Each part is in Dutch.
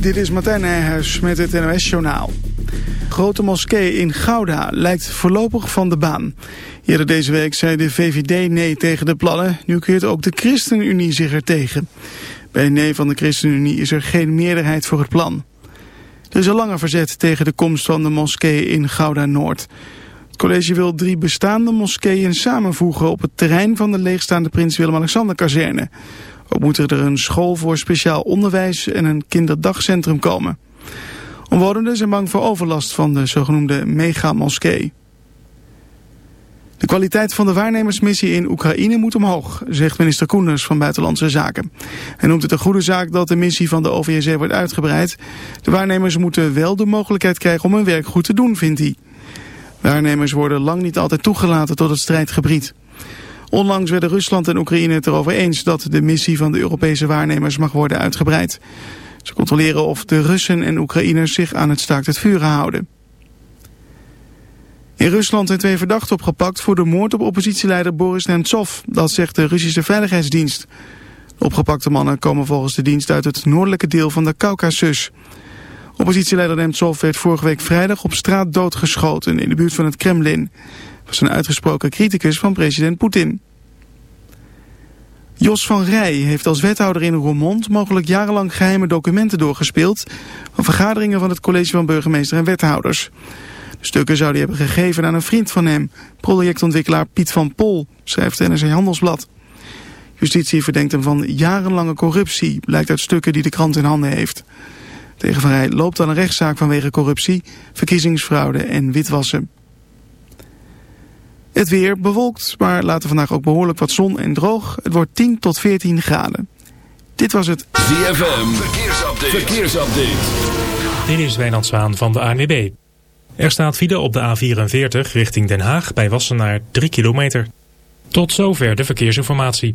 Dit is Martijn Nijhuis met het NOS-journaal. Grote moskee in Gouda lijkt voorlopig van de baan. Eerder deze week zei de VVD nee tegen de plannen. Nu keert ook de ChristenUnie zich er tegen. Bij nee van de ChristenUnie is er geen meerderheid voor het plan. Er is al langer verzet tegen de komst van de moskee in Gouda-Noord. Het college wil drie bestaande moskeeën samenvoegen op het terrein van de leegstaande Prins Willem-Alexander-kazerne. Ook moet er een school voor speciaal onderwijs en een kinderdagcentrum komen. Omwonenden zijn bang voor overlast van de zogenoemde megamoskee. De kwaliteit van de waarnemersmissie in Oekraïne moet omhoog, zegt minister Koenders van Buitenlandse Zaken. Hij noemt het een goede zaak dat de missie van de OVSE wordt uitgebreid. De waarnemers moeten wel de mogelijkheid krijgen om hun werk goed te doen, vindt hij. Waarnemers worden lang niet altijd toegelaten tot het strijdgebied. Onlangs werden Rusland en Oekraïne het erover eens dat de missie van de Europese waarnemers mag worden uitgebreid. Ze controleren of de Russen en Oekraïners zich aan het staakt het vuren houden. In Rusland zijn twee verdachten opgepakt voor de moord op oppositieleider Boris Nemtsov. Dat zegt de Russische Veiligheidsdienst. De opgepakte mannen komen volgens de dienst uit het noordelijke deel van de Caucasus. Oppositieleider Nemtsov werd vorige week vrijdag op straat doodgeschoten in de buurt van het Kremlin was een uitgesproken criticus van president Poetin. Jos van Rij heeft als wethouder in Roermond mogelijk jarenlang geheime documenten doorgespeeld van vergaderingen van het college van burgemeester en wethouders. De stukken zou hij hebben gegeven aan een vriend van hem, projectontwikkelaar Piet van Pol, schrijft NRC Handelsblad. Justitie verdenkt hem van jarenlange corruptie, blijkt uit stukken die de krant in handen heeft. Tegen Van Rij loopt al een rechtszaak vanwege corruptie, verkiezingsfraude en witwassen. Het weer bewolkt, maar later vandaag ook behoorlijk wat zon en droog. Het wordt 10 tot 14 graden. Dit was het ZFM Verkeersupdate. Verkeersupdate. Dit is Wijnand Zwaan van de ANWB. Er staat file op de A44 richting Den Haag bij Wassenaar 3 kilometer. Tot zover de verkeersinformatie.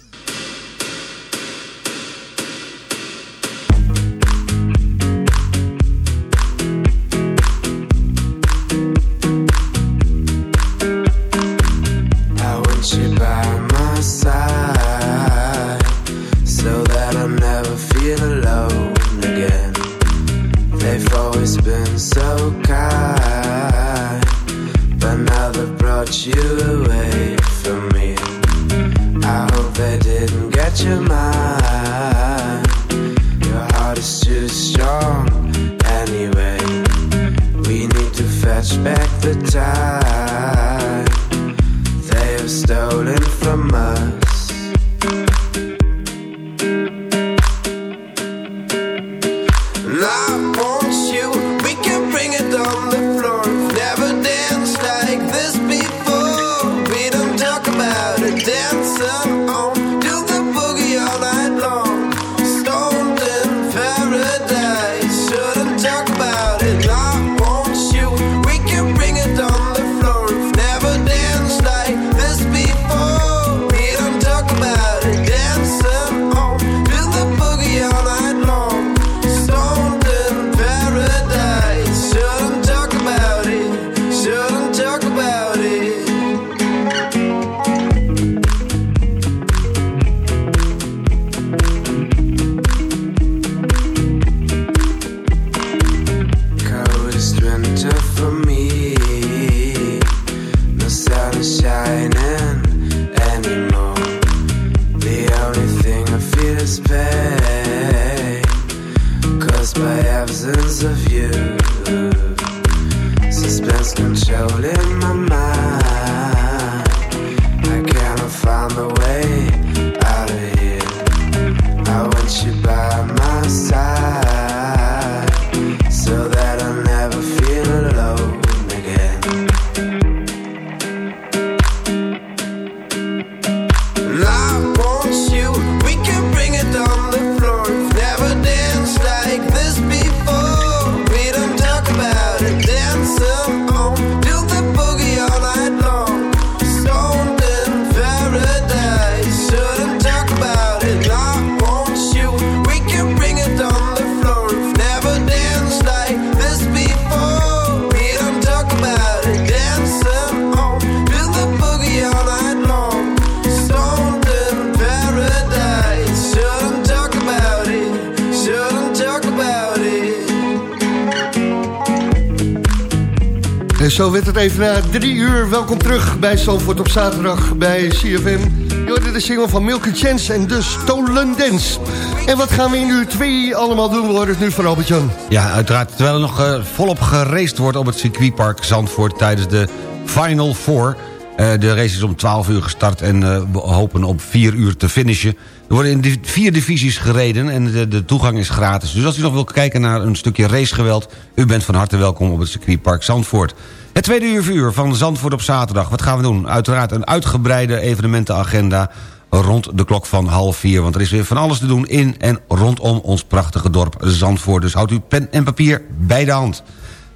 Zandvoort op zaterdag bij CFM. Je hoorde de single van Milky Chance en de Stolen Dance. En wat gaan we in uur 2 allemaal doen? We horen het nu van Albert-Jan. Ja, uiteraard. Terwijl er nog eh, volop geraced wordt op het circuitpark Zandvoort... tijdens de Final Four. Eh, de race is om 12 uur gestart en eh, we hopen op 4 uur te finishen. Er worden in vier divisies gereden en de, de toegang is gratis. Dus als u nog wilt kijken naar een stukje racegeweld... u bent van harte welkom op het circuitpark Zandvoort. Het tweede uur uur van Zandvoort op zaterdag. Wat gaan we doen? Uiteraard een uitgebreide evenementenagenda rond de klok van half vier. Want er is weer van alles te doen in en rondom ons prachtige dorp Zandvoort. Dus houdt u pen en papier bij de hand.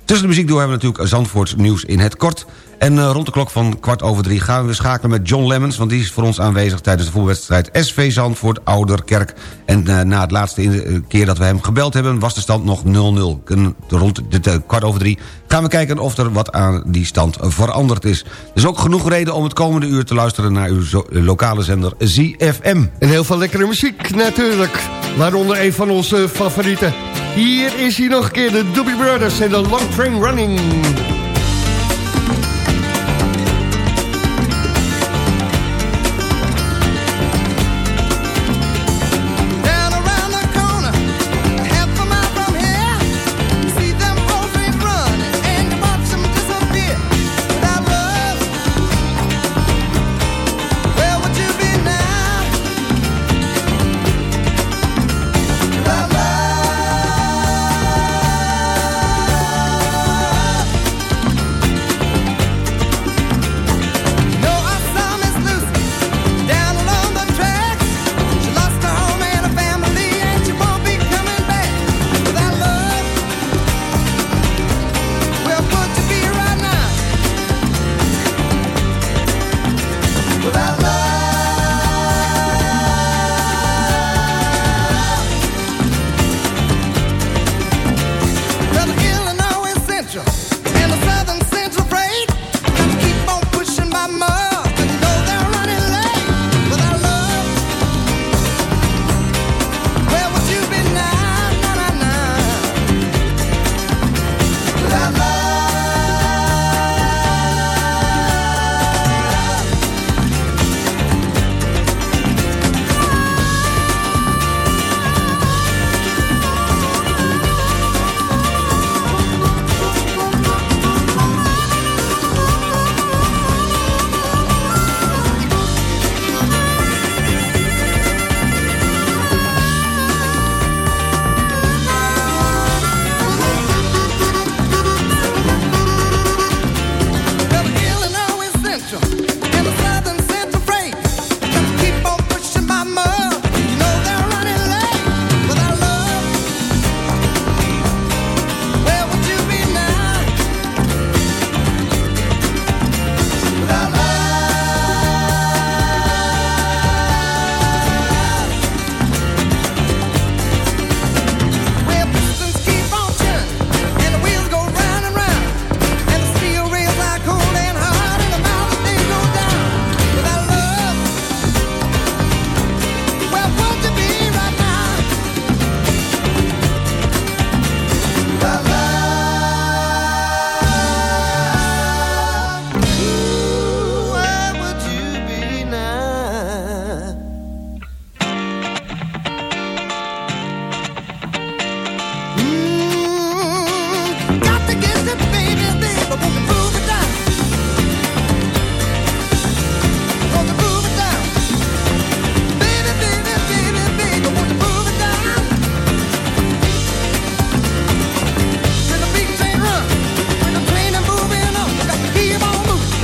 Tussen de muziek door hebben we natuurlijk Zandvoorts nieuws in het kort. En eh, rond de klok van kwart over drie gaan we schakelen met John Lemmens... want die is voor ons aanwezig tijdens de voetbalwedstrijd SV Zandvoort Ouderkerk. En eh, na het laatste eh, keer dat we hem gebeld hebben... was de stand nog 0-0. En Rond de kwart over drie gaan we kijken of er wat aan die stand veranderd is. Is ook genoeg reden om het komende uur te luisteren... naar uw lokale zender ZFM. En heel veel lekkere muziek natuurlijk. Waaronder een van onze favorieten. Hier is hij nog een keer, de Doobie Brothers en de Long Train Running.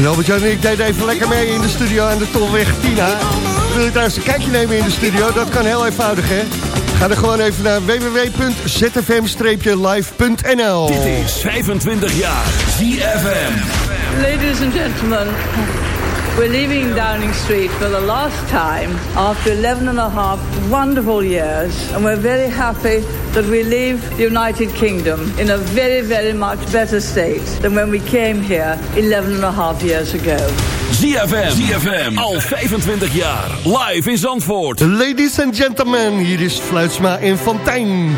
En Albert-Jan en ik deden even lekker mee in de studio aan de Tolweg Tina. Wil je trouwens een kijkje nemen in de studio? Dat kan heel eenvoudig, hè? Ga er gewoon even naar www.zfm-live.nl Dit is 25 jaar ZFM. Ladies and gentlemen, we're leaving Downing Street for the last time after 11 and a half wonderful years. And we're very happy that we leave the United Kingdom in a very, very much better state than when we came here 11 and a half years ago. ZFM. ZFM. Al 25 jaar. Live in Zandvoort. Ladies and gentlemen, hier is Fluitsma in Fontijn.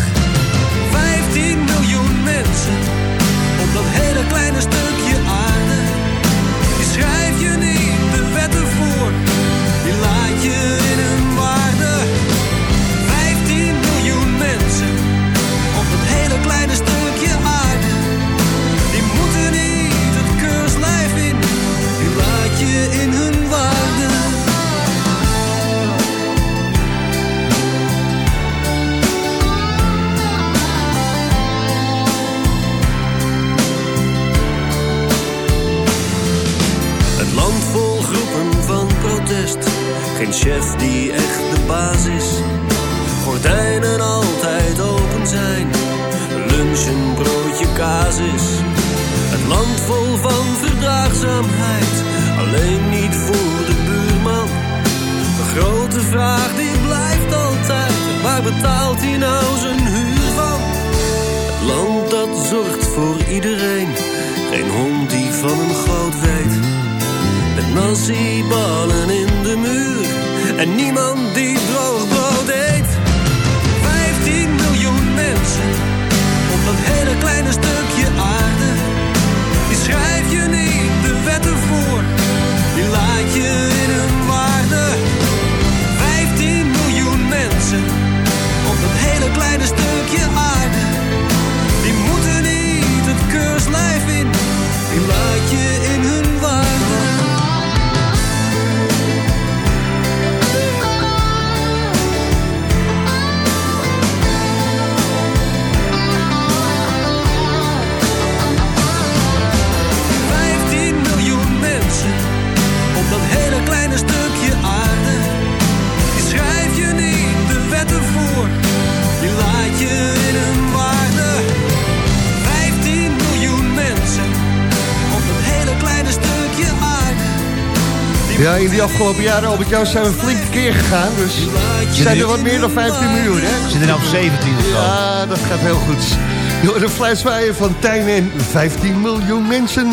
15 miljoen mensen op dat hele kleine stukje aarde. Die schrijf je niet de wetten voor, die laat je in afgelopen jaren, Albert-Jan, zijn we een flinke keer gegaan. Dus zijn er wat meer dan 15 miljoen, hè? Zit er nou op 17 of zo? Ja, dat gaat heel goed. Door de fluitswaaier van Tijn en 15 miljoen mensen.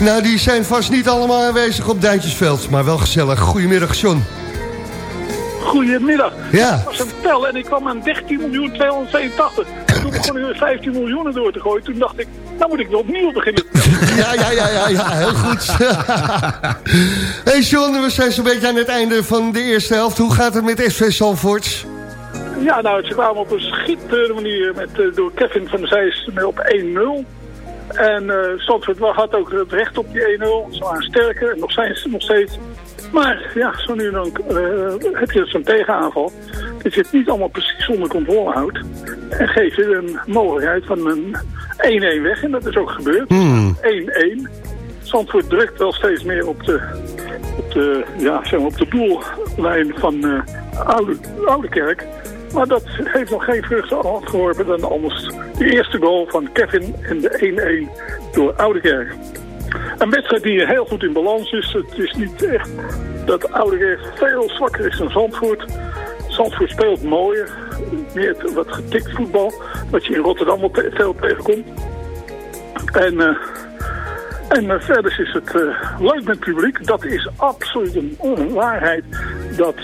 Nou, die zijn vast niet allemaal aanwezig op Duintjesveld, maar wel gezellig. Goedemiddag, John. Goedemiddag. Ja. Ik was het tellen en ik kwam aan 13 miljoen 282. En toen begon ik weer 15 miljoen door te gooien. Toen dacht ik, nou moet ik weer opnieuw beginnen. Ja, ja, ja, ja, ja heel goed. hey John, we zijn zo'n beetje aan het einde van de eerste helft. Hoe gaat het met SV Zalvoort? Ja, nou, ze kwamen op een schitterende manier met, eh, door Kevin van der Zijs op 1-0. En uh, Zandvoort had ook het recht op die 1-0. Ze waren sterker, nog steeds, nog steeds. Maar ja, zo nu en dan eh, heb je zo'n tegenaanval. Dat je het niet allemaal precies onder controle houdt. En geef je een mogelijkheid van een 1-1 weg. En dat is ook gebeurd. 1-1. Zandvoort drukt wel steeds meer op de, op de, ja, zeg maar op de doellijn van eh, oude, oude Kerk. Maar dat heeft nog geen vruchten afgeworpen dan anders de eerste goal van Kevin en de 1-1 door Oudekerk. Een wedstrijd die heel goed in balans is. Het is niet echt dat Oudekerk veel zwakker is dan Zandvoort. Zandvoort speelt mooier, meer wat getikt voetbal, wat je in Rotterdam wel te- veel tegenkomt. En eh, En eh, verder is het eh, leuk met publiek. Dat is absoluut een, een waarheid. Dat,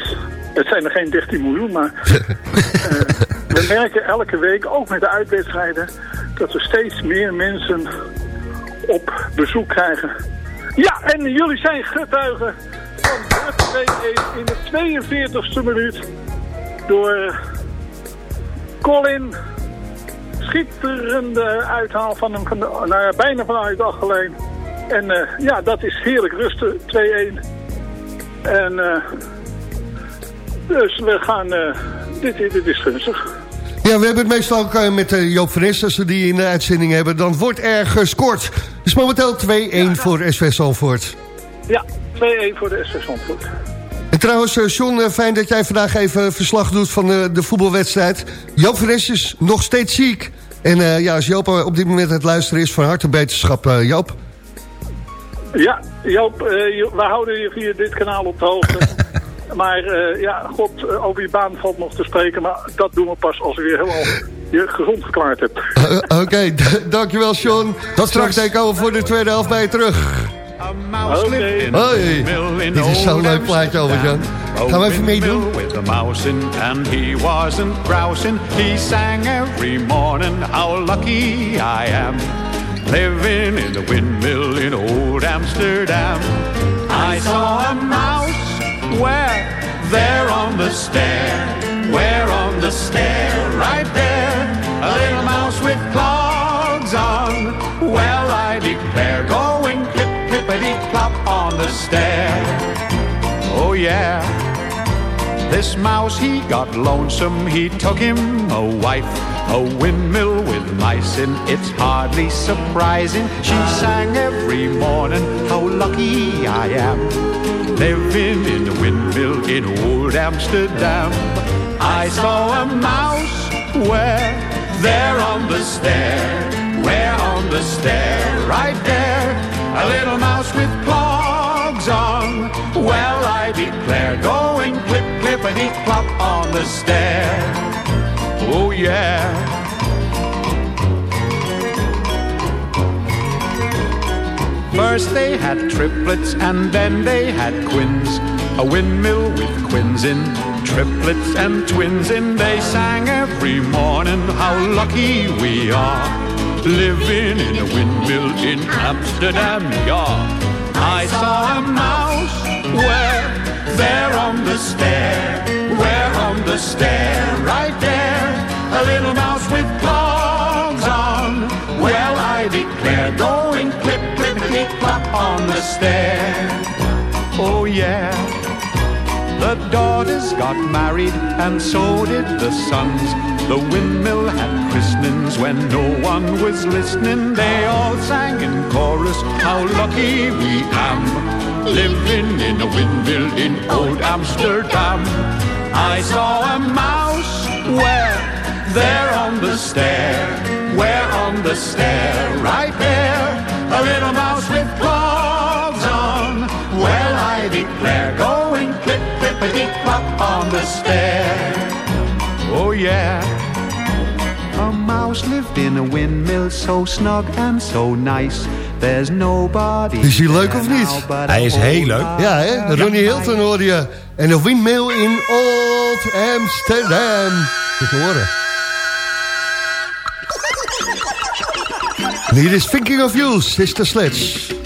het zijn er geen 13 miljoen, maar we merken elke week, ook met de uitwedstrijden, dat we steeds meer mensen op bezoek krijgen. Ja, en jullie zijn getuigen van de 2-1 in de 42e minuut door Colin. Schitterende uithaal van hem, van nou ja, bijna vanuit achterlijn. En eh, ja, dat is heerlijk rusten, 2-1. En eh, dus we gaan, eh, dit, dit is gunstig. Ja, we hebben het meestal ook met Joop Fres. Als we die in de uitzending hebben, dan wordt er gescoord. Dus momenteel 2-1 voor SV Zalvoort. Ja, 2-1 voor de SV Zandvoort. En trouwens, eh, John, eh, fijn dat jij vandaag even verslag doet van eh, de voetbalwedstrijd. Joop Fres is nog steeds ziek. En eh, ja, als Joop op dit moment het luisteren is, van harte beterschap, eh, Joop. Ja, Joop, eh, je- we houden je via dit kanaal op de hoogte. maar eh, ja, god, over je baan valt nog te spreken. Maar dat doen we pas als we weer helemaal je gezond verklaard hebt. Oké, dankjewel John. Tot straks. Ik over voor de tweede helft bij je terug. Oké. Hoi, dit is zo'n leuk plaatje, Albert-Jan. Gaan we even meedoen? with a mouse in, and he wasn't grousing. He sang every morning how lucky I am. Living in the windmill in old Amsterdam. I saw a mouse where there on the stair, where on the stair, right there, clop on the stair. Oh yeah. This mouse, he got lonesome, he took him a wife. A windmill with mice in, it's hardly surprising. She sang every morning how lucky I am. Living in the windmill in old Amsterdam. I saw a mouse where, there on the stair, where on the stair, right there, a little mouse with clogs on. Well, I declare, going clip, clippity clop on the stair. Oh, yeah. First they had triplets and then they had quins. A windmill with quins in, triplets and twins in. They sang every morning how lucky we are. Living in a windmill in Amsterdam, yeah. I saw a mouse where, there on the stair, where on the stair, right there, a little mouse with clogs on. Well, I declare, going clip, clippity clop on the stair. Oh, yeah. The daughters got married and so did the sons. The windmill had christenings when no one was listening. They all sang in chorus how lucky we am. Living in a windmill in old Amsterdam. I saw a mouse where? There on the stair. Where on the stair? Right there. A little mouse with clogs on. Well, I declare, going clip, clip, clippity clop on the stair. Yeah. A mouse lived in a windmill so snug and so nice. There's nobody. Is hij leuk of niet? Hij is heel leuk. Ja, hè? Ronnie Hilton hoorde je. En de windmill in Old Amsterdam. Goed horen. En hier is Thinking of You, Sister Sledge.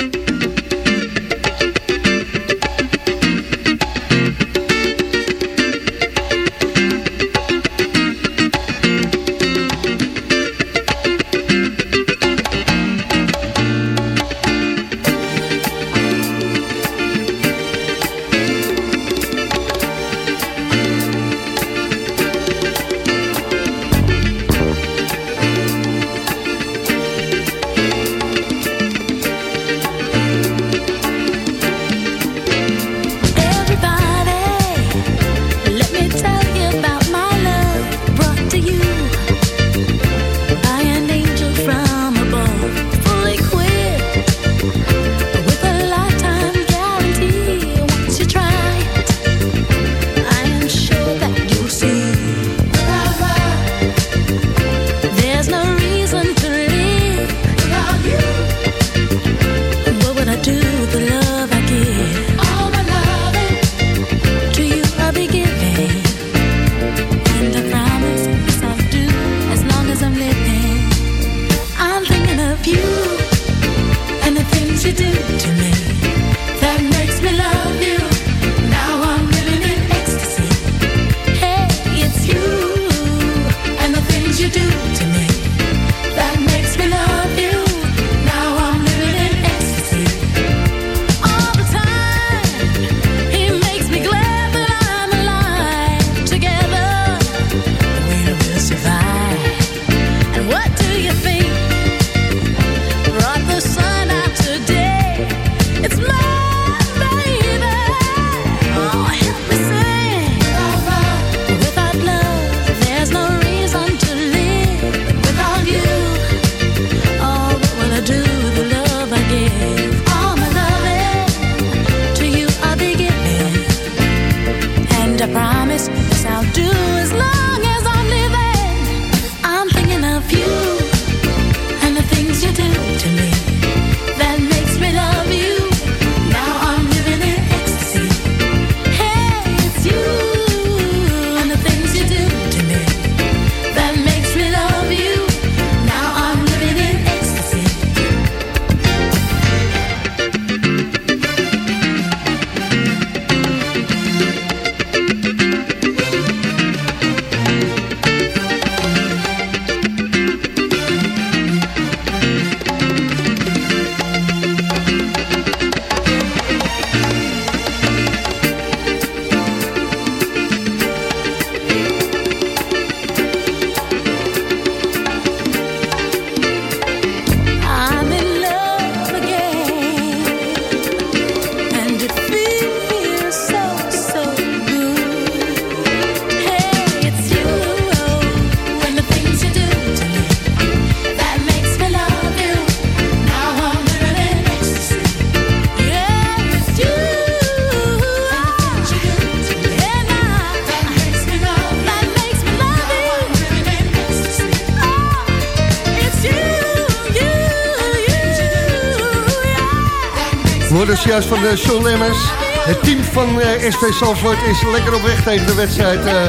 Juist van de Sean Lemmers. Het team van eh, SV Zandvoort is lekker op weg tegen de wedstrijd eh,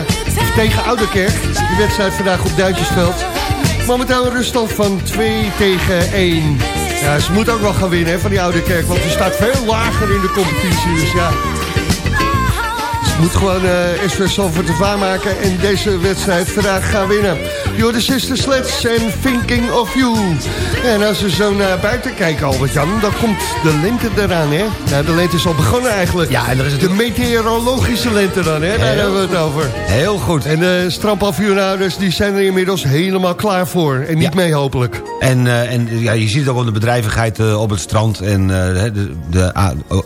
tegen Ouderkerk. De wedstrijd vandaag op Duitsersveld. Momenteel een ruststand van 2 tegen 1. Ja, ze moet ook wel gaan winnen van die Ouderkerk, want die staat veel lager in de competitie. Dus ja, ze moet gewoon eh SV Zandvoort te waarmaken en deze wedstrijd vandaag gaan winnen. You're the Sister Sleds en Thinking of You. En als we zo naar buiten kijken, Albert-Jan, dan komt de lente eraan, hè? Nou, de lente is al begonnen eigenlijk. Ja, en er is de meteorologische lente dan, hè? Daar Heel hebben we het over. Heel goed. En de strandpavioenhouders, die zijn er inmiddels helemaal klaar voor. En niet mee, hopelijk. En, eh, en ja, je ziet ook al de bedrijvigheid eh, op het strand. En eh, de, de,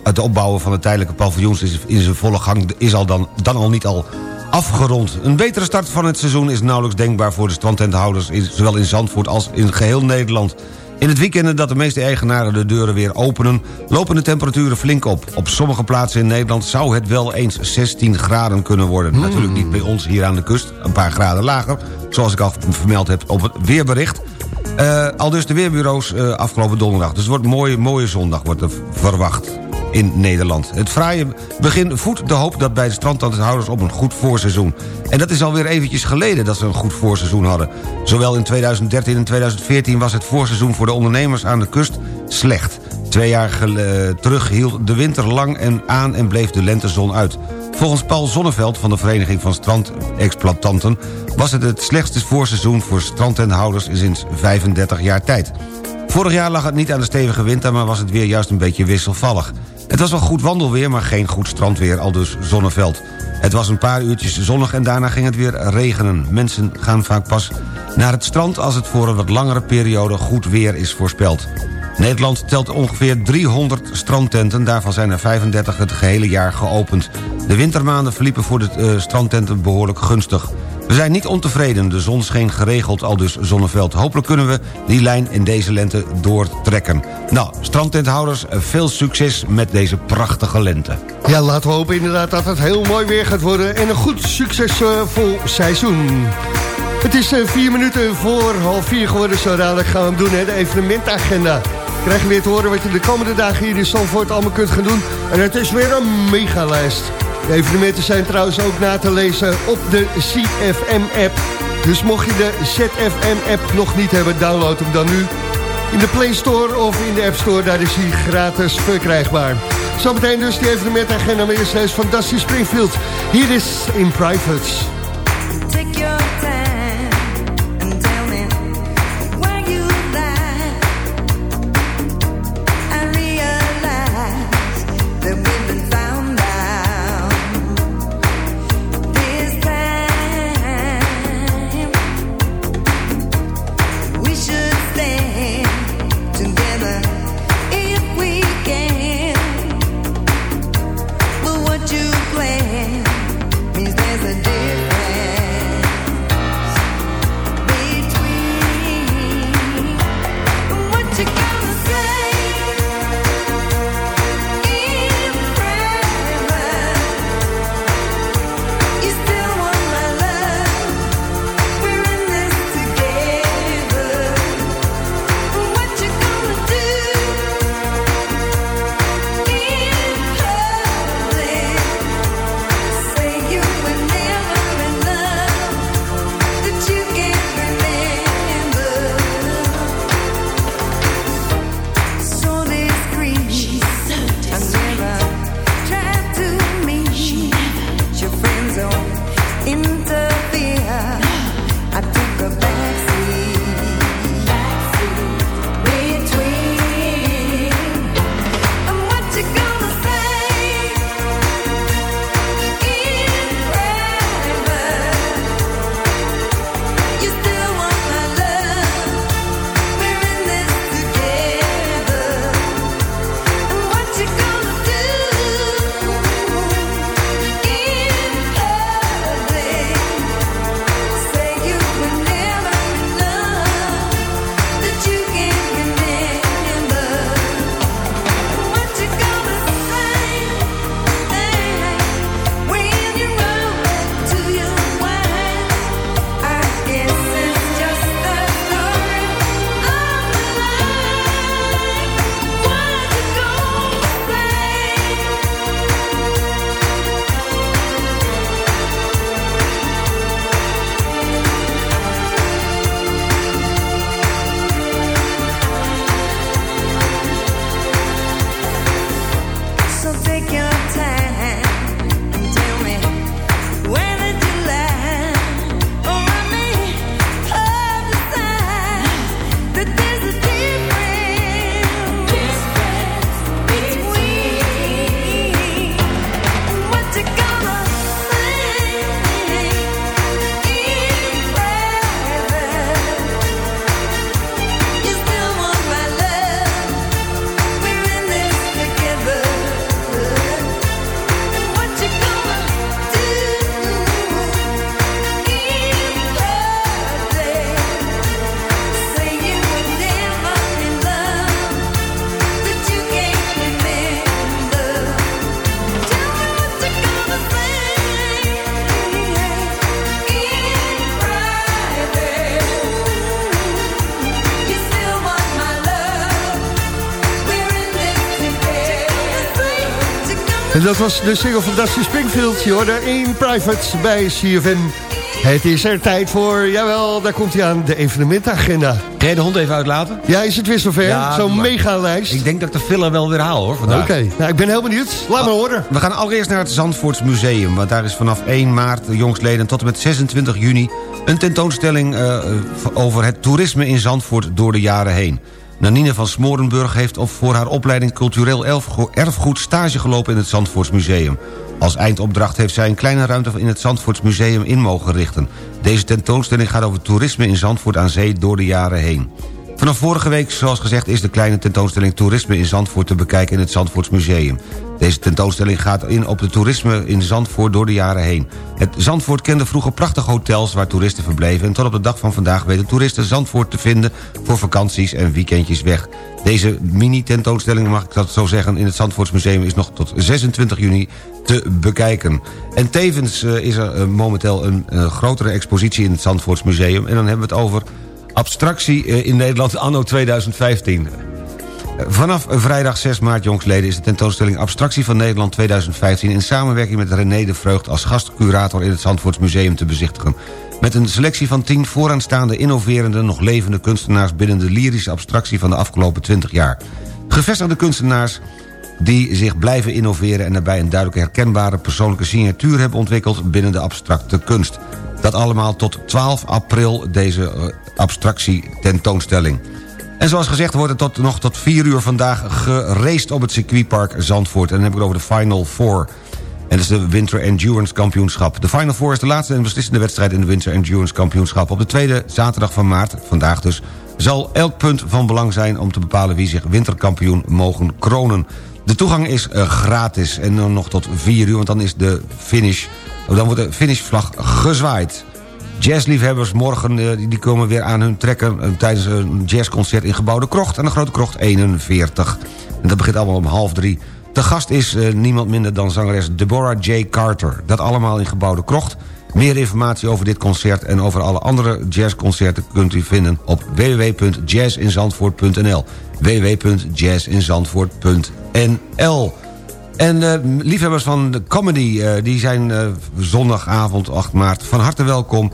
het opbouwen van de tijdelijke paviljoens is in zijn volle gang. Is al dan, dan al niet al afgerond. Een betere start van het seizoen is nauwelijks denkbaar voor de strandtenthouders. Zowel in Zandvoort als in geheel Nederland. In het weekend dat de meeste eigenaren de deuren weer openen... lopen de temperaturen flink op. Op sommige plaatsen in Nederland zou het wel eens 16 graden kunnen worden. Natuurlijk niet bij ons hier aan de kust, een paar graden lager... zoals ik al vermeld heb op het weerbericht. Eh, al dus de weerbureaus eh, afgelopen donderdag. Dus het wordt een mooie, mooie zondag wordt er verwacht in Nederland. Het fraaie begin voedt de hoop dat bij de strandtenthouders op een goed voorseizoen. En dat is alweer eventjes geleden dat ze een goed voorseizoen hadden. Zowel in 2013 en 2014 was het voorseizoen voor de ondernemers aan de kust slecht. Twee jaar eh, terug hield de winter lang en aan en bleef de lentezon uit. Volgens Paul Zonneveld van de Vereniging van Strandexploitanten... was het het slechtste voorseizoen voor strandtenthouders sinds 35 jaar tijd. Vorig jaar lag het niet aan de stevige winter... maar was het weer juist een beetje wisselvallig. Het was wel goed wandelweer, maar geen goed strandweer, al dus Zonneveld. Het was een paar uurtjes zonnig en daarna ging het weer regenen. Mensen gaan vaak pas naar het strand als het voor een wat langere periode goed weer is voorspeld. Nederland telt ongeveer 300 strandtenten, daarvan zijn er 35 het gehele jaar geopend. De wintermaanden verliepen voor de eh, strandtenten behoorlijk gunstig. We zijn niet ontevreden, de zon scheen geregeld, al dus Zonneveld. Hopelijk kunnen we die lijn in deze lente doortrekken. Nou, strandtenthouders, eh, veel succes met deze prachtige lente. Ja, laten we hopen inderdaad dat het heel mooi weer gaat worden... en een goed succesvol seizoen. Het is eh, vier minuten voor half vier geworden. Zo dadelijk gaan we hem doen, hè, de evenementagenda. Krijg je weer te horen wat je de komende dagen hier in Zandvoort allemaal kunt gaan doen. En het is weer een megalijst. De evenementen zijn trouwens ook na te lezen op de CFM-app. Dus mocht je de ZFM-app nog niet hebben, download hem dan nu. In de Play Store of in de App Store, daar is hij gratis verkrijgbaar. Zometeen dus die evenementagenda, maar eerst van Springfield. Hier is In Private. En dat was de single van Dusty Springfield. Je hoorde in private bij CFM. Het is er tijd voor, jawel, daar komt hij aan, de evenementagenda. Kun je de hond even uitlaten? Ja, is het weer zover? Ja, Zo'n mega-lijst. Ik denk dat ik de filler wel weer haal hoor vandaag. Oké, nou, ik ben heel benieuwd. Laat maar horen. We gaan allereerst naar het Zandvoorts Museum. Want daar is vanaf 1 maart jongstleden tot en met 26 juni... een tentoonstelling eh, over het toerisme in Zandvoort door de jaren heen. Nanine van Smorenburg heeft voor haar opleiding cultureel erfgo- erfgoed stage gelopen in het Zandvoorts Museum. Als eindopdracht heeft zij een kleine ruimte in het Zandvoorts Museum in mogen richten. Deze tentoonstelling gaat over toerisme in Zandvoort aan zee door de jaren heen. Vanaf vorige week, zoals gezegd, is de kleine tentoonstelling Toerisme in Zandvoort te bekijken in het Zandvoorts Museum. Deze tentoonstelling gaat in op de toerisme in Zandvoort door de jaren heen. Het Zandvoort kende vroeger prachtige hotels waar toeristen verbleven... en tot op de dag van vandaag weten toeristen Zandvoort te vinden... voor vakanties en weekendjes weg. Deze mini-tentoonstelling, mag ik dat zo zeggen... in het Zandvoorts Museum is nog tot 26 juni te bekijken. En tevens eh, is er eh, momenteel een eh, grotere expositie in het Zandvoorts Museum... en dan hebben we het over abstractie eh, in Nederland anno 2015. Vanaf vrijdag 6 maart jongsleden is de tentoonstelling Abstractie van Nederland 2015... in samenwerking met René de Vreugd als gastcurator in het Zandvoorts Museum te bezichtigen. Met een selectie van 10 vooraanstaande innoverende, nog levende kunstenaars... binnen de lyrische abstractie van de afgelopen 20 jaar. Gevestigde kunstenaars die zich blijven innoveren... en daarbij een duidelijk herkenbare persoonlijke signatuur hebben ontwikkeld... binnen de abstracte kunst. Dat allemaal tot 12 april deze eh, abstractie tentoonstelling. En zoals gezegd wordt het tot, nog tot 4 uur vandaag geraced op het circuitpark Zandvoort. En dan heb ik het over de Final Four. En dat is de Winter Endurance Kampioenschap. De Final Four is de laatste en beslissende wedstrijd in de Winter Endurance Kampioenschap. Op de tweede zaterdag van maart, vandaag dus, zal elk punt van belang zijn... om te bepalen wie zich winterkampioen mogen kronen. De toegang is eh, gratis en dan nog tot 4 uur, want dan is de finish... Dan wordt de finishvlag gezwaaid. Jazzliefhebbers morgen eh, die- komen weer aan hun trekken... eh, tijdens een jazzconcert in Gebouwde Krocht... aan de Grote Krocht 41. En dat begint allemaal om half drie. De gast is eh, niemand minder dan zangeres Deborah J. Carter. Dat allemaal in Gebouwde Krocht. Meer informatie over dit concert en over alle andere jazzconcerten... kunt u vinden op www.jazzinzandvoort.nl www.jazzinzandvoort.nl en eh, liefhebbers van de comedy, eh, die zijn eh, zondagavond 8 maart van harte welkom...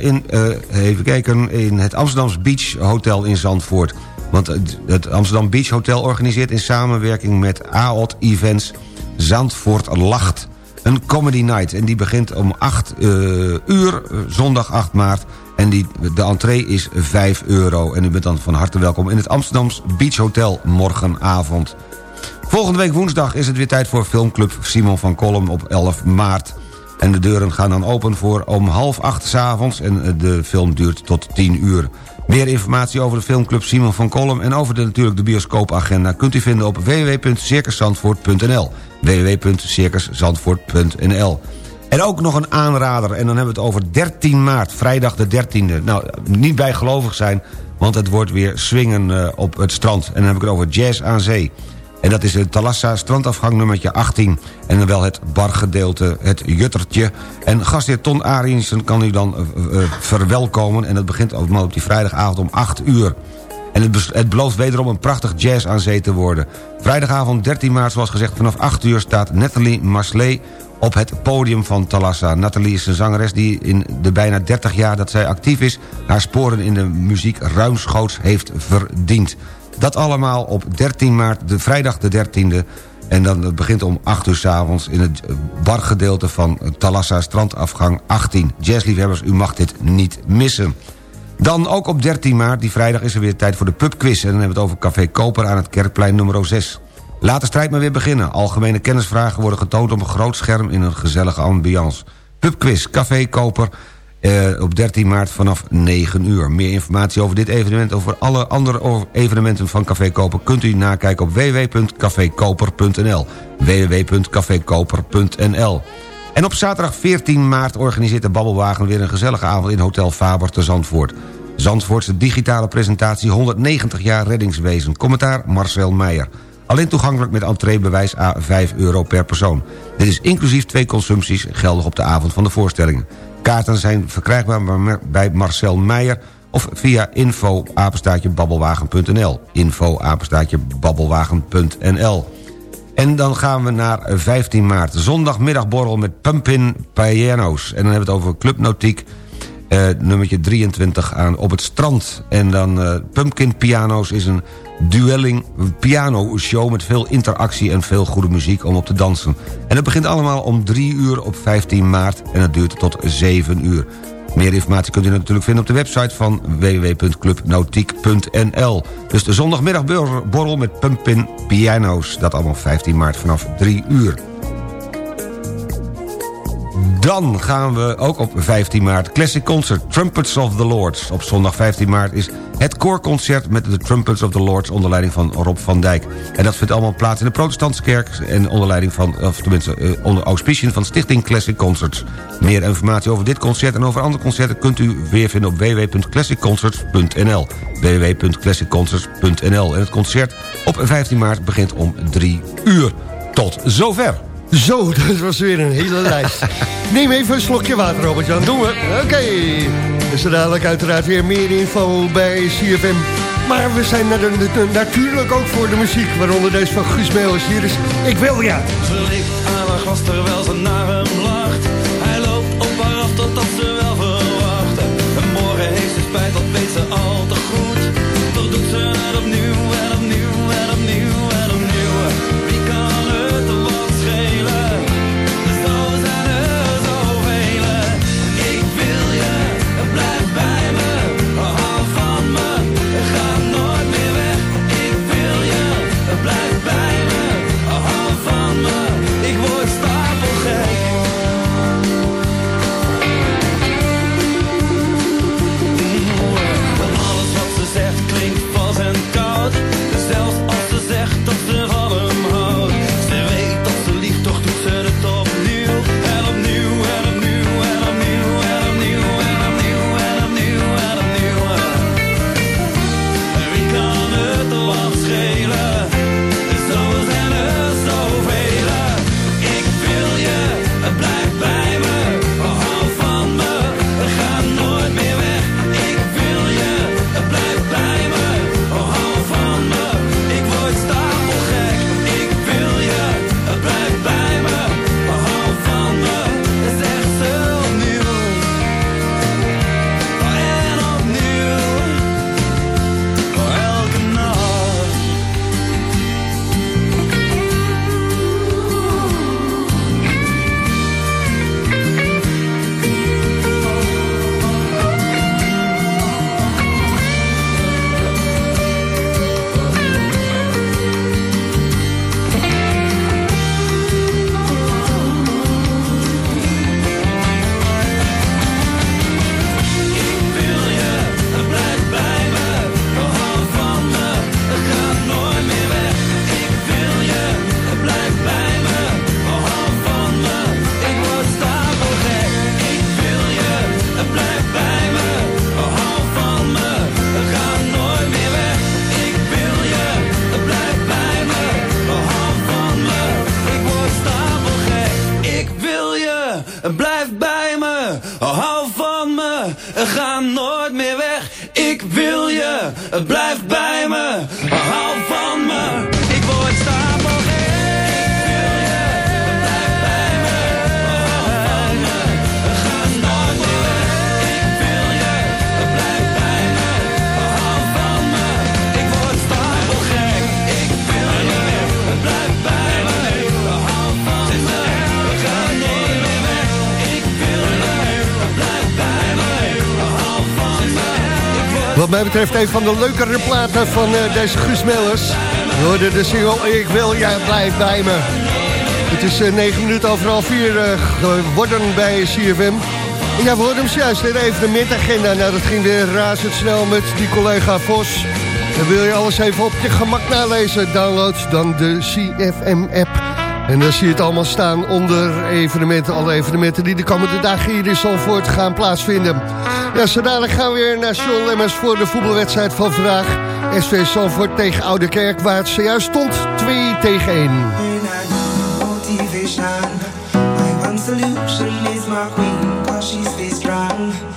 in, even kijken, in het Amsterdams Beach Hotel in Zandvoort. Want het, Amsterdam Beach Hotel organiseert in samenwerking met AOT Events... Zandvoort Lacht, een comedy night. En die begint om 8 eh, uur, zondag 8 maart... En die, de entree is 5 euro. En u bent dan van harte welkom in het Amsterdams Beach Hotel morgenavond. Volgende week woensdag is het weer tijd voor filmclub Simon van Kolm op 11 maart. En de deuren gaan dan open voor om half acht 's avonds en de film duurt tot 10 uur. Meer informatie over de filmclub Simon van Kolm en over de, natuurlijk de bioscoopagenda... kunt u vinden op www.circuszandvoort.nl www.circuszandvoort.nl En ook nog een aanrader, en dan hebben we het over 13 maart, vrijdag de 13e. Nou, niet bijgelovig zijn, want het wordt weer swingen eh, op het strand. En dan heb ik het over Jazz aan Zee. En dat is het Talassa strandafgang nummertje 18. En dan wel het bargedeelte, het juttertje. En gastheer Ton Ariensen kan u dan eh, eh, verwelkomen. En dat begint op die vrijdagavond om 8 uur. En het, het belooft wederom een prachtig jazz aan zee te worden. Vrijdagavond 13 maart, zoals gezegd, vanaf 8 uur staat Nathalie Masley op het podium van Talassa. Nathalie is een zangeres die in de bijna 30 jaar dat zij actief is... haar sporen in de muziek ruimschoots heeft verdiend. Dat allemaal op 13 maart, de vrijdag de 13e. En dan begint om 8 uur s avonds in het bargedeelte van Talassa strandafgang 18. Jazzliefhebbers, u mag dit niet missen. Dan ook op 13 maart, die vrijdag, is er weer tijd voor de pubquiz. En dan hebben we het over Café Koper aan het Kerkplein nummer 6. Laat de strijd maar weer beginnen. Algemene kennisvragen worden getoond op een groot scherm in een gezellige ambiance. Pubquiz, Café Koper, eh, op 13 maart vanaf 9 uur. Meer informatie over dit evenement... over alle andere evenementen van Café Koper... kunt u nakijken op www.cafekoper.nl www.cafekoper.nl En op zaterdag 14 maart organiseert de Babbelwagen... weer een gezellige avond in Hotel Faber te Zandvoort. Zandvoortse digitale presentatie 190 jaar reddingswezen. Commentaar Marcel Meijer. Alleen toegankelijk met entreebewijs a 5 euro per persoon. Dit is inclusief twee consumpties geldig op de avond van de voorstellingen. Kaarten zijn verkrijgbaar bij- Marcel Meijer of via info babbelwagen.nl info babbelwagen.nl En dan gaan we naar eh, 15 maart. Zondagmiddagborrel met Pumpin Piano's. En dan hebben we het over Club Nautiek. eh, nummertje 23 aan op het strand. En dan eh, Pumpkin Piano's is een duelling piano show... met veel interactie en veel goede muziek om op te dansen. En het begint allemaal om 3 uur op 15 maart... en het duurt tot 7 uur. Meer informatie kunt u natuurlijk vinden op de website van www.clubnautiek.nl. Dus de zondagmiddagborrel met Pumpin Piano's. Dat allemaal 15 maart vanaf 3 uur. Dan gaan we ook op 15 maart Classic Concert Trumpets of the Lords. Op zondag 15 maart is het koorconcert met de Trumpets of the Lords... onder leiding van Rob van Dijk. En dat vindt allemaal plaats in de protestantse kerk... en onder leiding van, of tenminste eh, onder auspiciën van Stichting Classic Concerts. Meer informatie over dit concert en over andere concerten... kunt u weer vinden op www.classicconcerts.nl www.classicconcerts.nl En het concert op 15 maart begint om 3 uur. Tot zover. Zo, dat was weer een hele lijst. Neem even een slokje water, Robert-Jan. Doen we. Oké. Dus dadelijk uiteraard weer meer info bij CFM. Maar we zijn er na- natuurlijk ook voor de muziek. Waaronder deze van Guus Meeuwis. Hier is Ik Wil Ja. Ze ligt aan haar glas terwijl ze naar hem lacht. Hij loopt op haar af totdat ze wel verwacht. En morgen heeft ze spijt, dat weet ze al te goed. Toch doet ze het opnieuw betreft een van de leukere platen van eh, deze Guus Mellers. We hoorden de single Ik wil, jij blijf bij me. Het is eh, negen minuten over half vier eh, geworden bij CFM. Ja, we hoorden hem juist in de evenementagenda. Nou, dat ging weer razendsnel met die collega Vos. En wil je alles even op je gemak nalezen? Download dan de CFM-app. En dan zie je het allemaal staan onder evenementen. Alle evenementen die de komende dagen hier in Zandvoort gaan plaatsvinden. Ja, zo gaan we weer naar Sean Lemmers voor de voetbalwedstrijd van vandaag. SV Zandvoort tegen Oude Kerk, waar het zojuist stond 2 tegen 1. motivation. My one solution is my queen, cause she stays strong.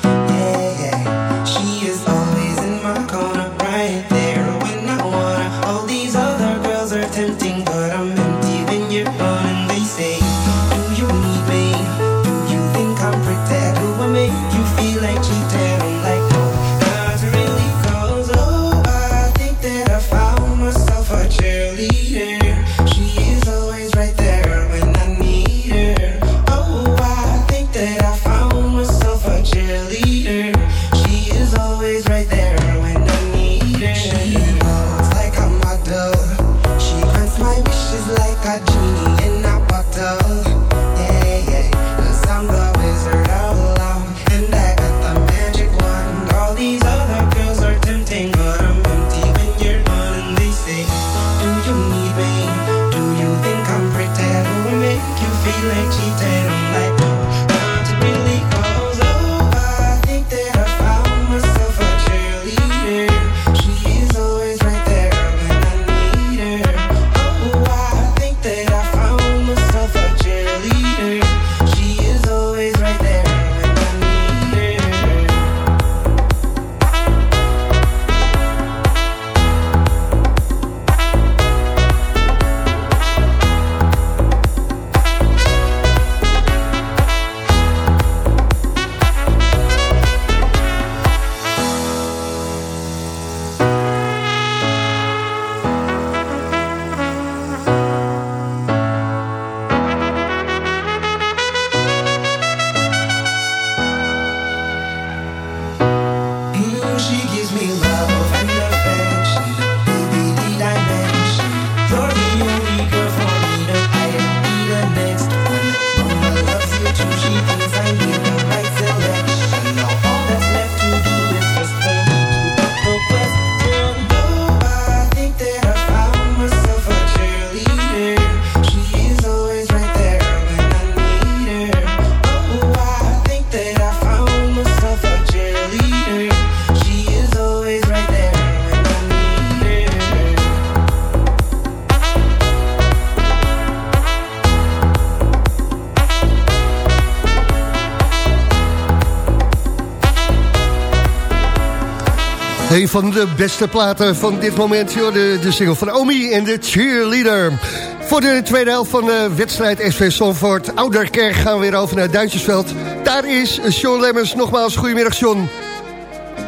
Een van de beste platen van dit moment, joh, de, de single van Omi en de cheerleader. Voor de tweede helft van de wedstrijd SV Zonvoort Ouderkerk gaan we weer over naar Duintjesveld. Daar is Sean Lemmers. Nogmaals, goedemiddag Sean.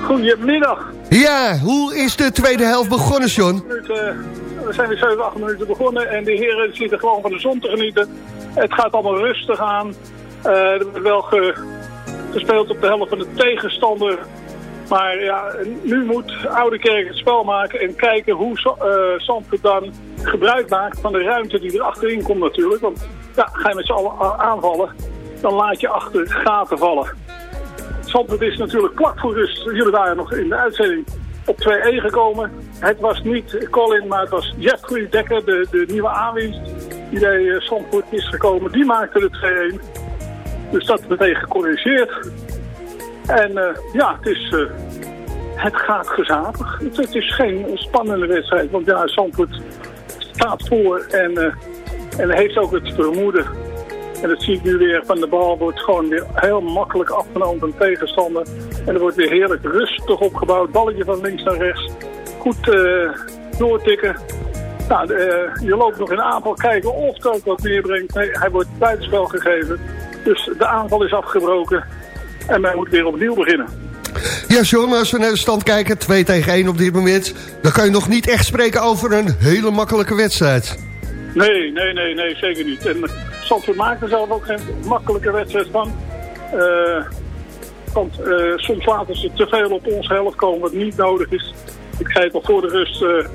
Goedemiddag. Ja, hoe is de tweede helft begonnen, Sean? minuten, we zijn weer 7, 8 minuten begonnen en de heren zitten gewoon van de zon te genieten. Het gaat allemaal rustig aan. Eh, er wordt wel ge- gespeeld op de helft van de tegenstander. Maar ja, nu moet Oude Kerk het spel maken en kijken hoe Zandvoort dan gebruik maakt van de ruimte die er achterin komt natuurlijk. Want ja, ga je met z'n allen aanvallen, dan laat je achter gaten vallen. Zandvoort is natuurlijk vlak voor rust. Jullie waren nog in de uitzending op 2-1 gekomen. Het was niet Colin, maar het was Jeffrey Dekker, de, de nieuwe aanwinst die bij eh, Zandvoort is gekomen. Die maakte de 2-1. Dus dat meteen gecorrigeerd. En eh, ja, het, is, eh, het gaat gezapig. Het, is geen spannende wedstrijd, want ja, Zandvoort staat voor en, eh, en heeft ook het vermoeden. En dat zie ik nu weer van de bal wordt gewoon weer heel makkelijk afgenomen van de tegenstander. En er wordt weer heerlijk rustig opgebouwd. Balletje van links naar rechts. Goed doortikken. Nou, je loopt nog in aanval kijken of het ook wat meer brengt. Nee, hij wordt buitenspel gegeven. Dus de aanval is afgebroken. En men moet weer opnieuw beginnen. Ja, Sean, als we naar de stand kijken, 2 tegen 1 op dit moment... dan kan je nog niet echt spreken over een hele makkelijke wedstrijd. Nee, nee, nee, nee, zeker niet. En Zandvoort maakt er zelf ook geen makkelijke wedstrijd van. Eh, want eh, soms laten ze te veel op onze helft komen wat niet nodig is. Ik zei het al voor de rust, eh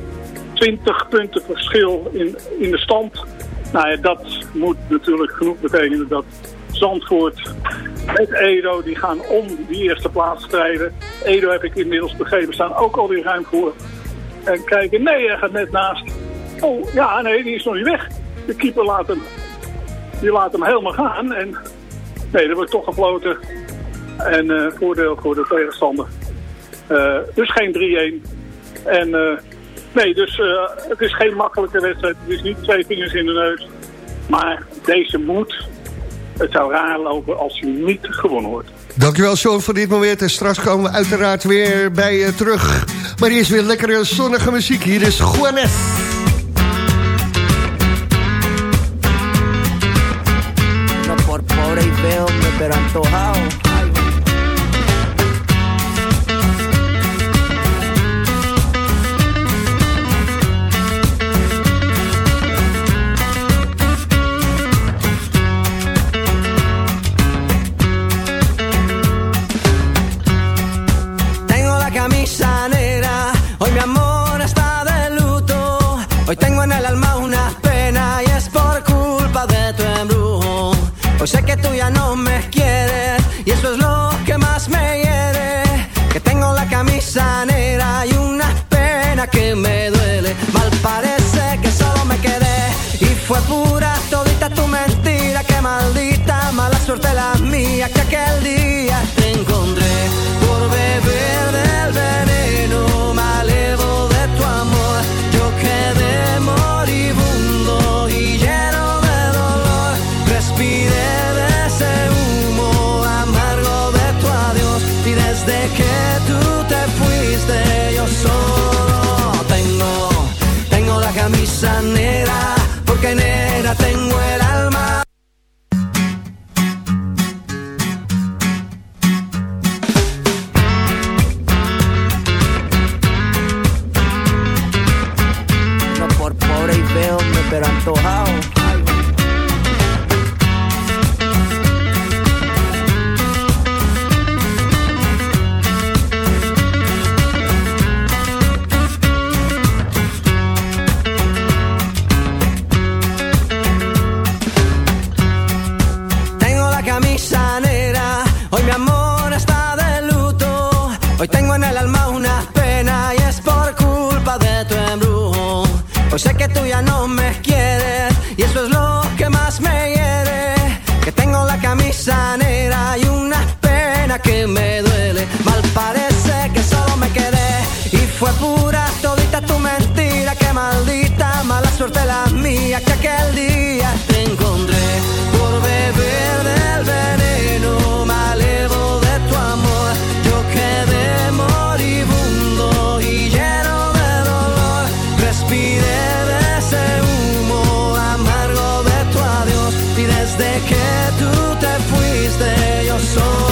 20 punten verschil in, in de stand. Nou ja, dat moet natuurlijk genoeg betekenen dat Zandvoort met Edo, die gaan om die eerste plaats strijden. Edo heb ik inmiddels begrepen, staan ook alweer ruim voor. En kijken, nee, hij gaat net naast. Oh, ja, nee, die is nog niet weg. De keeper laat hem, die laat hem helemaal gaan. En nee, er wordt toch gefloten. En eh, voordeel voor de tegenstander. Eh, dus geen 3-1. En eh, nee, dus het is geen makkelijke wedstrijd. Het is niet twee vingers in de neus. Maar deze moet. Het zou raar lopen als hij niet gewonnen wordt. Dankjewel, Sean, voor dit moment. En straks komen we uiteraard weer bij je terug. Maar eerst weer lekkere zonnige muziek. Hier is Juanes. Fue pura todita tu mentira. Que maldita mala suerte la mía que aquel día te encontré por beber del veneno malevo de tu amor. Yo quedé moribundo y lleno de dolor. Respiré de ese humo amargo de tu adiós. Y desde que tú te fuiste, yo solo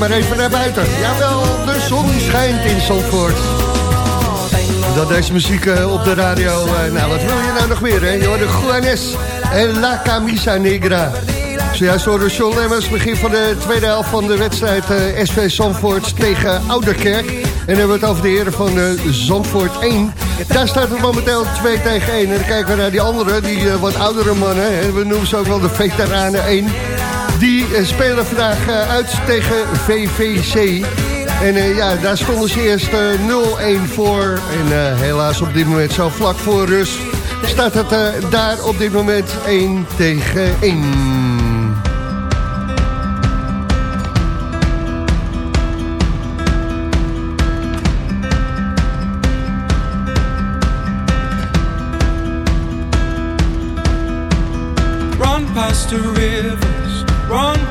maar even naar buiten. Jawel, de zon schijnt in Zandvoort. Dat deze muziek eh, op de radio. eh, nou, wat wil je nou nog meer, hè? Je hoorde Juanes en La Camisa Negra. Zojuist hoorde John Lemmers, begin van de tweede helft van de wedstrijd eh, SV Zandvoort tegen Ouderkerk. En hebben we het over de heren van eh, Zandvoort 1. Daar staat het momenteel 2 tegen 1. En dan kijken we naar die andere, die wat oudere mannen. Hè? We noemen ze ook wel de veteranen 1. Die eh, spelen vandaag eh, uit tegen VVC. En eh, ja, daar stonden ze eerst eh, 0-1 voor. En eh, helaas op dit moment zo vlak voor rust staat het daar op dit moment 1 tegen 1.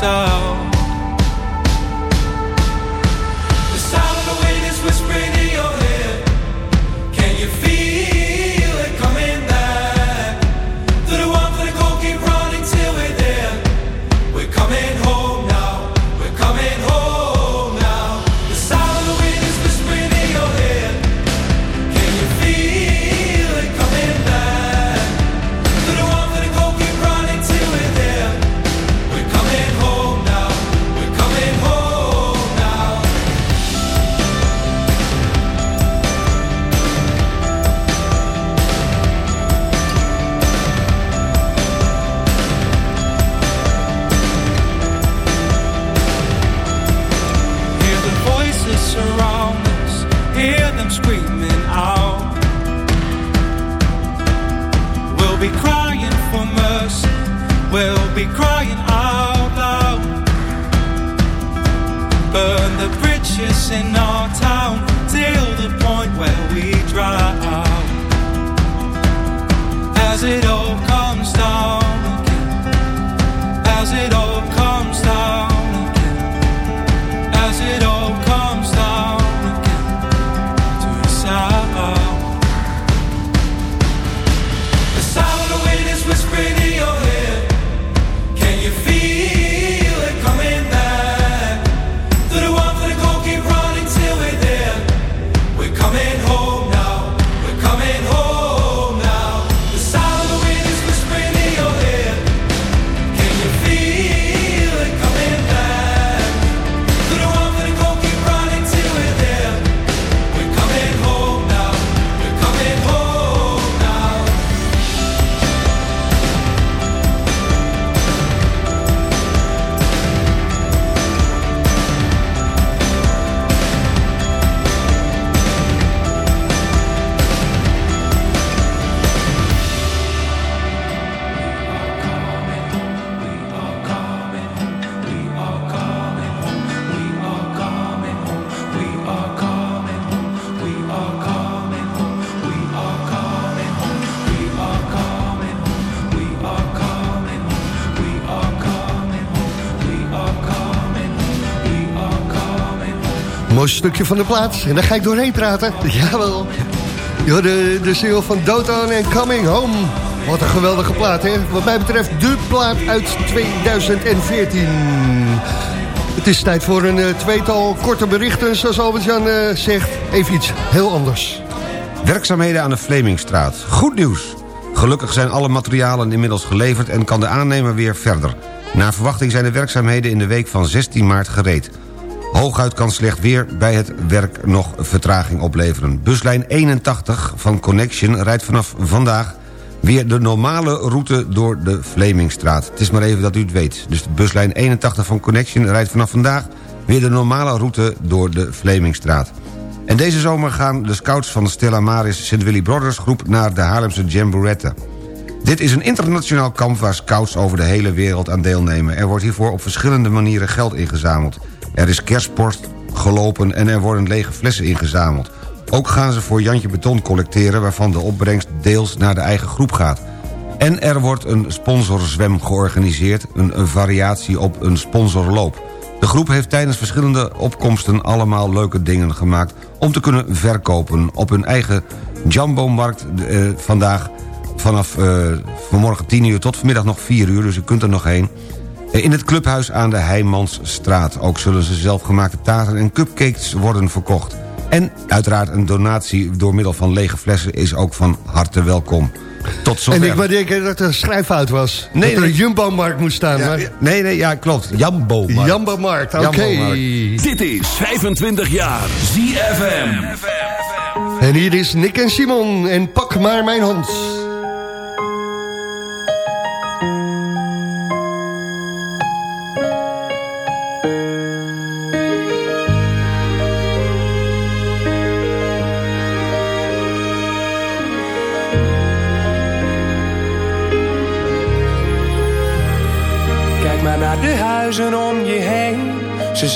side. Mooi stukje van de plaats. En daar ga ik doorheen praten. Jawel. Ja, de, de single van Doton en Coming Home. Wat een geweldige plaat, hè? Wat mij betreft de plaat uit 2014. Het is tijd voor een eh, tweetal korte berichten, zoals Albert-Jan eh, zegt. Even iets heel anders. Werkzaamheden aan de Vlemingstraat. Goed nieuws. Gelukkig zijn alle materialen inmiddels geleverd en kan de aannemer weer verder. Naar verwachting zijn de werkzaamheden in de week van 16 maart gereed. Hooguit kan slecht weer bij het werk nog vertraging opleveren. Buslijn 81 van Connection rijdt vanaf vandaag weer de normale route door de Vlemingstraat. Het is maar even dat u het weet. Dus buslijn 81 van Connection rijdt vanaf vandaag weer de normale route door de Vlemingstraat. En deze zomer gaan de scouts van de Stella Maris St. Willy Brothers groep naar de Haarlemse Jamborette. Dit is een internationaal kamp waar scouts over de hele wereld aan deelnemen. Er wordt hiervoor op verschillende manieren geld ingezameld. Er is kerstpost gelopen en er worden lege flessen ingezameld. Ook gaan ze voor Jantje Beton collecteren... waarvan de opbrengst deels naar de eigen groep gaat. En er wordt een sponsorzwem georganiseerd... een, variatie op een sponsorloop. De groep heeft tijdens verschillende opkomsten allemaal leuke dingen gemaakt... om te kunnen verkopen op hun eigen Jumbo-markt eh, vandaag... vanaf eh, vanmorgen 10 uur tot vanmiddag nog 4 uur, dus u kunt er nog heen... In het clubhuis aan de Heijmansstraat. Ook zullen ze zelfgemaakte taarten en cupcakes worden verkocht. En uiteraard een donatie door middel van lege flessen is ook van harte welkom. Tot zover. En ik maar denken dat er een schrijffout was. Nee, dat er nee. een Jumbo-markt moest staan. Ja, maar... ja, nee, nee, ja, klopt. Jambo. Jambo-markt, oké. Jambo-markt. Dit is 25 jaar ZFM. En hier is Nick en Simon en pak maar mijn hand.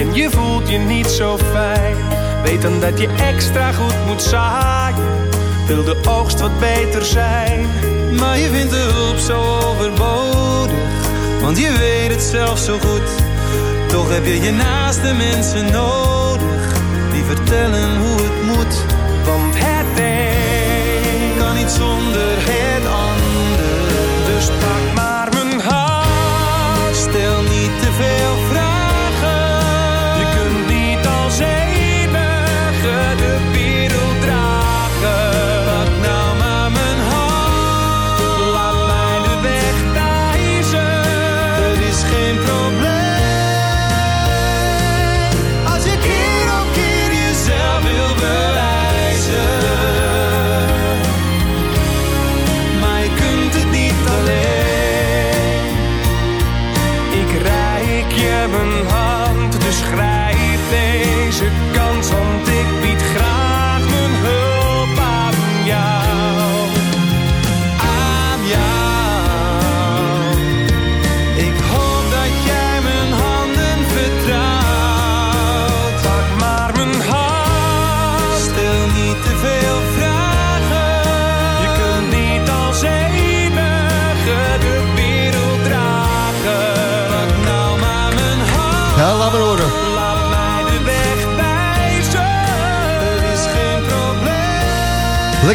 En je voelt je niet zo fijn, Weet dan dat je extra goed moet zaaien. Wil de oogst wat beter zijn. Maar je vindt de hulp zo overbodig. Want je weet het zelf zo goed. Toch heb je je naaste mensen nodig. Die vertellen hoe het moet. Want het een kan niet zonder het ander.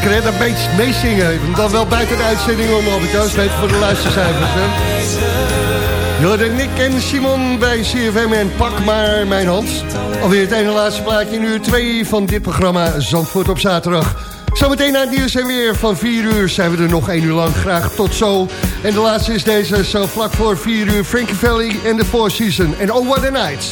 Lekker hè, dat beetje meezingen. Dan wel buiten de uitzending om, Albert Joost. Weet voor de luistercijfers, hè. Jorden, Nick en Simon bij CFM en pak maar mijn hand. Alweer het ene laatste plaatje in uur 2 van dit programma Zandvoort op zaterdag. Zometeen na het nieuws en weer van 4 uur zijn we er nog 1 uur lang. Graag tot zo. En de laatste is deze zo vlak voor 4 uur. Frankie Valley en the Four Season. En Oh What a Nights.